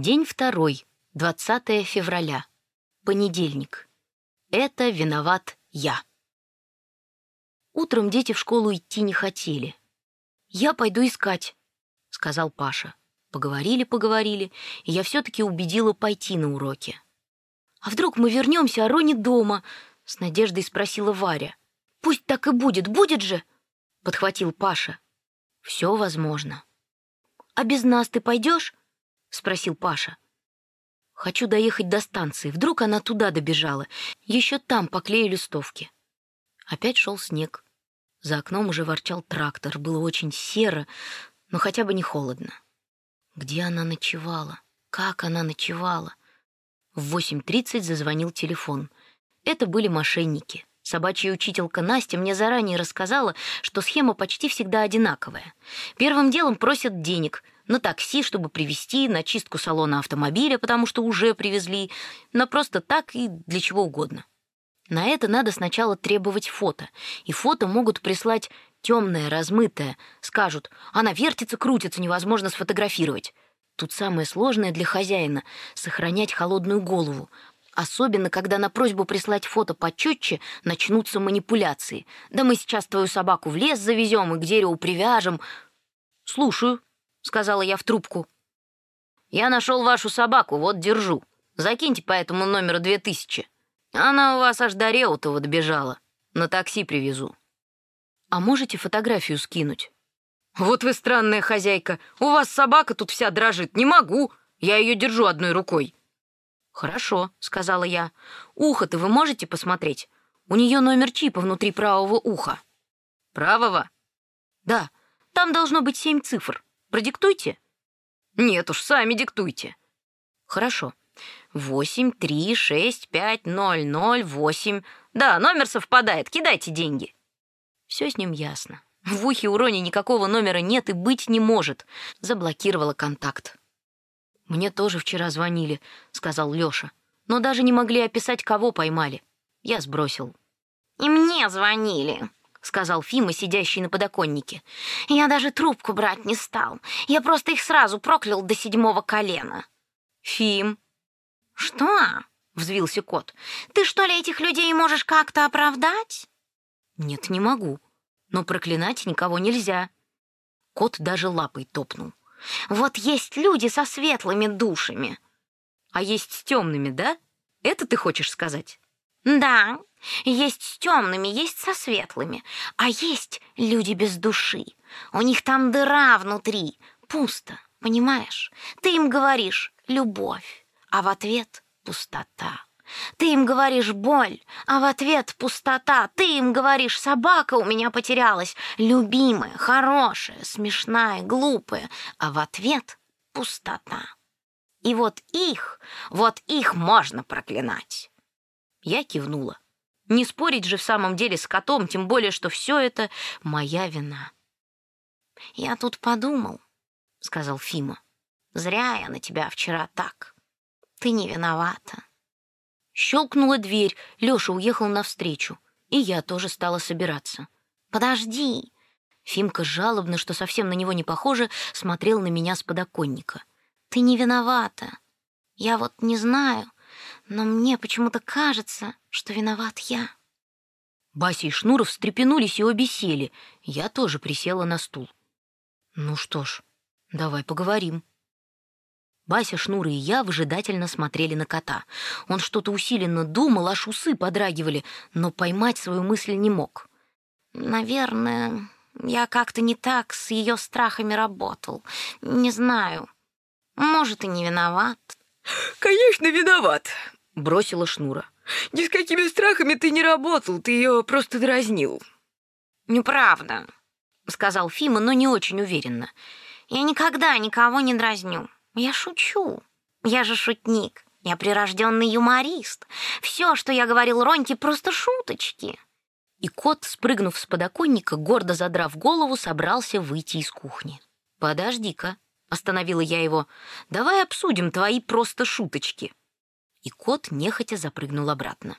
День второй, 20 февраля. Понедельник. Это виноват я. Утром дети в школу идти не хотели. «Я пойду искать», — сказал Паша. Поговорили, поговорили, и я все-таки убедила пойти на уроки. «А вдруг мы вернемся, а Рони дома?» — с надеждой спросила Варя. «Пусть так и будет, будет же!» — подхватил Паша. «Все возможно». «А без нас ты пойдешь?» — спросил Паша. «Хочу доехать до станции. Вдруг она туда добежала. Еще там поклею листовки». Опять шел снег. За окном уже ворчал трактор. Было очень серо, но хотя бы не холодно. Где она ночевала? Как она ночевала? В 8.30 зазвонил телефон. Это были мошенники. Собачья учителька Настя мне заранее рассказала, что схема почти всегда одинаковая. Первым делом просят денег — на такси, чтобы привезти, на чистку салона автомобиля, потому что уже привезли, на просто так и для чего угодно. На это надо сначала требовать фото, и фото могут прислать темное, размытое, скажут, она вертится, крутится, невозможно сфотографировать. Тут самое сложное для хозяина — сохранять холодную голову, особенно когда на просьбу прислать фото почетче начнутся манипуляции. Да мы сейчас твою собаку в лес завезем и к дереву привяжем. Слушаю, сказала я в трубку. «Я нашел вашу собаку, вот держу. Закиньте по этому номеру две тысячи. Она у вас аж до Реутова добежала. На такси привезу». «А можете фотографию скинуть?» «Вот вы странная хозяйка. У вас собака тут вся дрожит. Не могу. Я ее держу одной рукой». «Хорошо», — сказала я. «Ухо-то вы можете посмотреть? У нее номер чипа внутри правого уха». «Правого?» «Да. Там должно быть семь цифр. Продиктуйте?» «Нет уж, сами диктуйте». «Хорошо. Восемь, три, шесть, пять, ноль, ноль, восемь. Да, номер совпадает. Кидайте деньги». Все с ним ясно. В ухе у Рони никакого номера нет и быть не может. Заблокировала контакт. «Мне тоже вчера звонили», — сказал Лёша. «Но даже не могли описать, кого поймали. Я сбросил». «И мне звонили», — сказал Фима, сидящий на подоконнике. «Я даже трубку брать не стал. Я просто их сразу проклял до седьмого колена». «Фим». «Что?» — взвился кот. «Ты что ли этих людей можешь как-то оправдать?» «Нет, не могу. Но проклинать никого нельзя». Кот даже лапой топнул. «Вот есть люди со светлыми душами». «А есть с темными, да? Это ты хочешь сказать?» «Да, есть с темными, есть со светлыми, а есть люди без души. У них там дыра внутри, пусто, понимаешь? Ты им говоришь «любовь», а в ответ «пустота». Ты им говоришь «боль», а в ответ «пустота». Ты им говоришь «собака у меня потерялась», любимая, хорошая, смешная, глупая, а в ответ «пустота». И вот их, вот их можно проклинать. Я кивнула. Не спорить же в самом деле с котом, тем более, что все это моя вина. «Я тут подумал», — сказал Фима. «Зря я на тебя вчера так. Ты не виновата». Щелкнула дверь, Лёша уехал навстречу, и я тоже стала собираться. «Подожди!» Фимка жалобно, что совсем на него не похоже, смотрел на меня с подоконника. «Ты не виновата. Я вот не знаю, но мне почему-то кажется, что виноват я. Бася и Шнуров встрепенулись и обе сели. Я тоже присела на стул. Ну что ж, давай поговорим. Бася, Шнура и я выжидательно смотрели на кота. Он что-то усиленно думал, аж усы подрагивали, но поймать свою мысль не мог. «Наверное, я как-то не так с ее страхами работал. Не знаю. Может, и не виноват». «Конечно, виноват», бросила Шнура. «Ни с какими страхами ты не работал, ты ее просто дразнил». «Неправда», — сказал Фима, но не очень уверенно. «Я никогда никого не дразню. Я шучу. Я же шутник. Я прирожденный юморист. Все, что я говорил Роньке, просто шуточки». И кот, спрыгнув с подоконника, гордо задрав голову, собрался выйти из кухни. «Подожди-ка», — остановила я его, — «давай обсудим твои просто шуточки» и кот нехотя запрыгнул обратно.